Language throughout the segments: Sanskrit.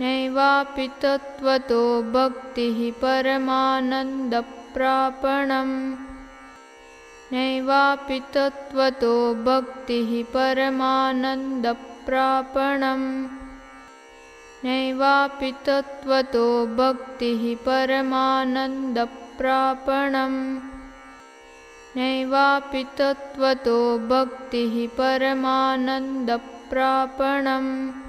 नैवापि तत्त्वतो भक्तिः परमानन्दप्रापणम्। नैवापि तत्त्वतो भक्तिः परमानन्दप्रापणम्। नैवापि तत्त्वतो भक्तिः परमानन्दप्रापणम्। नैवापि तत्त्वतो भक्तिः परमानन्दप्रापणम्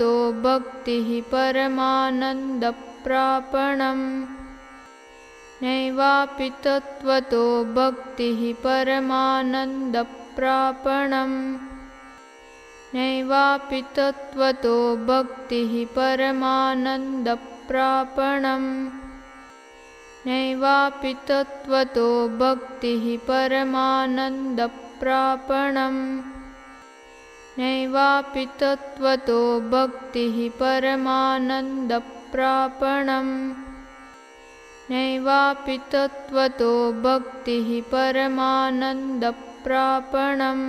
तो भक्तिः परमानन्दप्रापणम्। परमानन्दतो भक्तिः नैवापितत्वतो भक्तिः परमानन्दप्रापणम्। नैवापि तत्त्वतो भक्तिः परमानन्दप्रापणम्। नैवापि तत्त्वतो भक्तिः परमानन्दप्रापणम्।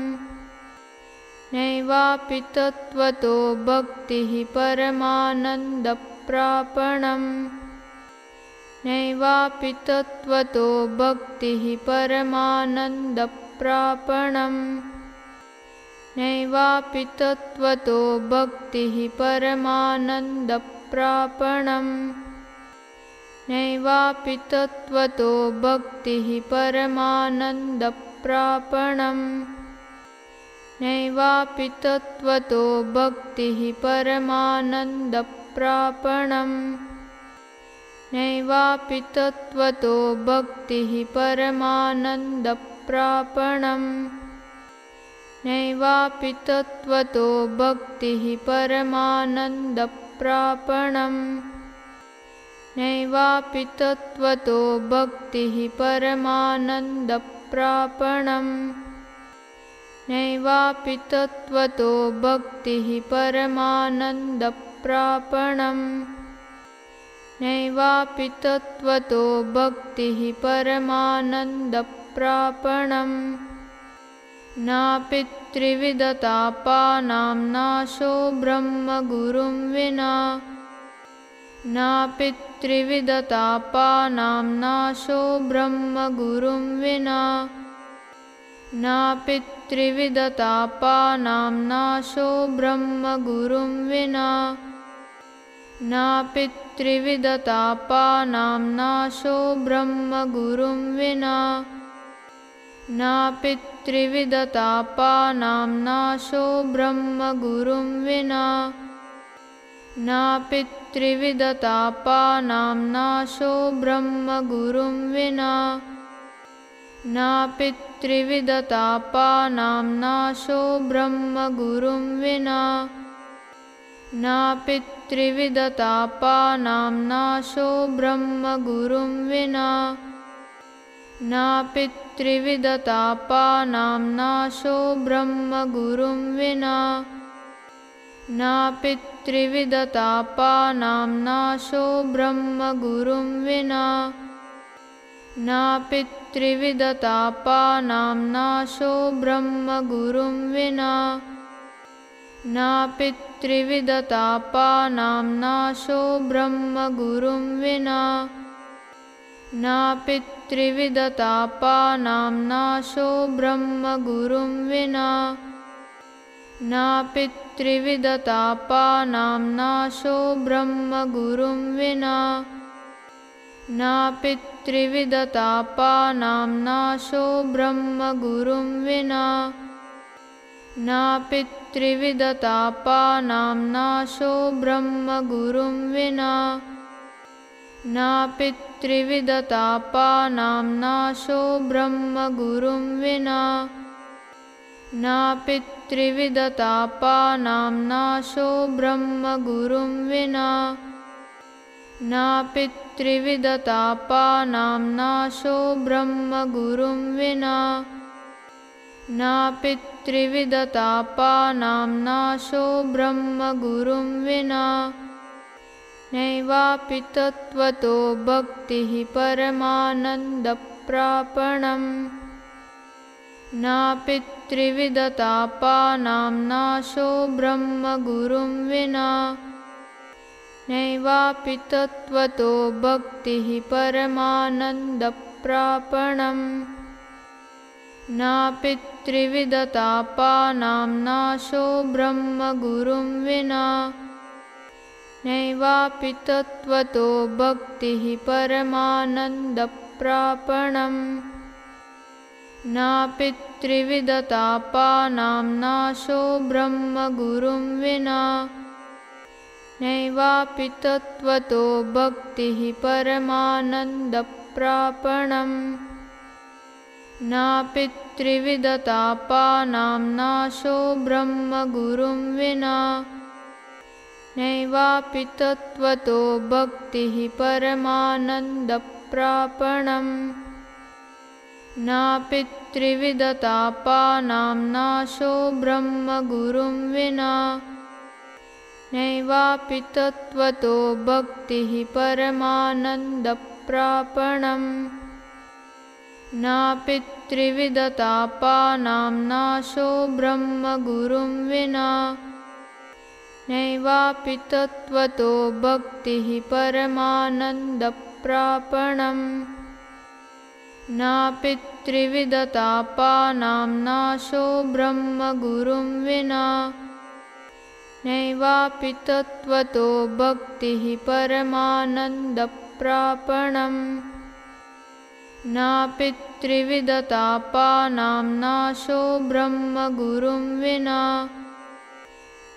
नैवापि तत्त्वतो भक्तिः परमानन्दप्रापणम् नैवापि तत्त्वतो भक्तिः परमानन्दप्रापणम्। नैवापि तत्त्वतो भक्तिः परमानन्दप्रापणम्। नैवापि तत्त्वतो भक्तिः परमानन्दप्रापणम् नैवापि तत्त्वतो भक्तिः परमानन्दप्रापणम्। नैवापि तत्त्वतो भक्तिः परमानन्दप्रापणम् नापि त्रिविधतापानां नाशो ब्रह्मगुरुं विना। नापि त्रिविधतापानां नाशो ब्रह्मगुरुं विना। नापि त्रिविधतापानां नाशो ब्रह्मगुरुं विना। त्रिविधतापानां नाशो ब्रह्मगुरुं विना नापि त्रिविधतापानां नाशो ब्रह्मगुरुं विना। नापि त्रिविधतापानां नाशो ब्रह्मगुरुं विना। नापि त्रिविधतापानां नाशो ब्रह्मगुरुं नापि त्रिविधतापानां नाशो ब्रह्मगुरुं विना नापितृविदतापानां नाशो ब्रह्मगुरुं विना। नापितृविदतापानां नाशो ब्रह्मगुरुं विना। नापितृविदतापानां नाशो ब्रह्मगुरुं ृविदता पानां नाशो ब्रह्मगुरुं विना। नाशो ब्रह्मगुरुं विना। नाशो ब्रह्मगुरुं विना। नाशो ब्रह्मगुरुं विना। नाशो ब्रह्मगुरुं विना नाशो ब्रह्मगुरुं विना। नाशो ब्रह्मगुरुं विना। नाशो ब्रह्मगुरुं त्रिविधतापानां नाशो ब्रह्मगुरुं विना नैवापि तत्त्वतो भक्तिः परमानन्दप्रापणम्। नापितृविदतापानां नाशो ब्रह्मगुरुं विना। नैवापि तत्त्वतो भक्तिः परमानन्दप्रापणम्। नापितृविदतापानां नाशो ब्रह्मगुरुं विना नैवापि तत्त्वतो भक्तिः परमानन्दप्रापणम्। नापितृविदतापानां नाशो ब्रह्मगुरुं विना। नैवापि तत्त्वतो भक्तिः परमानन्दप्रापणम्। नापितृविदतापानां नाशो ब्रह्मगुरुं विना नैवापि तत्त्वतो भक्तिः परमानन्दप्रापणम्। नापितृविदतापानां नाशो ब्रह्मगुरुं विना। नैवापि तत्त्वतो भक्तिः परमानन्दप्रापणम्। नापितृविदतापानां नाशो ब्रह्मगुरुं विना नैवापि तत्त्वतो भक्तिः परमानन्दप्रापणम्। नापितृविदतापानां नाशो ब्रह्मगुरुं विना। नैवापि तत्त्वतो भक्तिः परमानन्दप्रापणम्। नापितृविदतापानां नाशो ब्रह्मगुरुं विना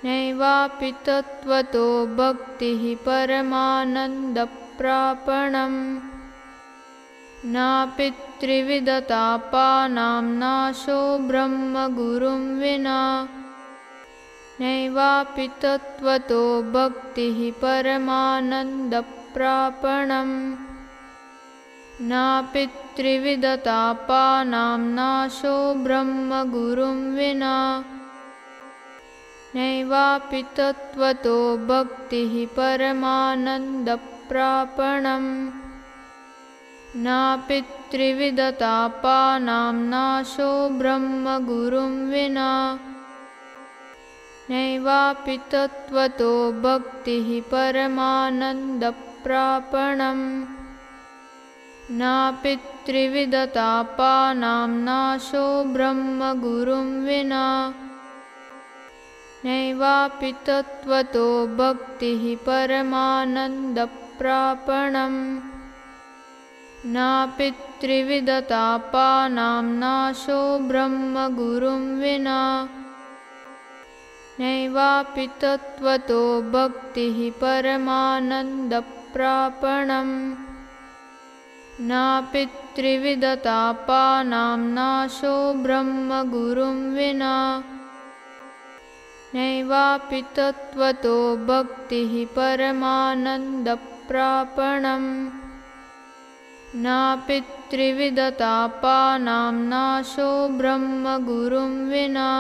नैवापि तत्त्वतो भक्तिः परमानन्दप्रापणम् नापितृविदतापानां नाशो ब्रह्मगुरुं विना। नैवापि तत्त्वतो भक्तिः परमानन्दप्रापणम् नापितृविदतापानां नाशो ब्रह्मगुरुं विना नैवापि तत्त्वतो भक्तिः परमानन्दप्रापणम्। नापितृविदतापानां नाशो ब्रह्मगुरुं विना। नैवापि तत्त्वतो भक्तिः परमानन्दप्रापणम्। नापितृविदतापानां नाशो ब्रह्मगुरुं विना नैवापि तत्त्वतो भक्तिः परमानन्दप्रापणम्। नापितृविदतापानां नाशो ब्रह्मगुरुं विना। नैवापि तत्त्वतो भक्तिः परमानन्दप्रापणम्। नापितृविदतापानां नाशो ब्रह्मगुरुं विना नैवापि तत्त्वतो भक्तिः परमानन्दप्रापणम् नापितृविदतापानां नाशो ब्रह्मगुरुं विना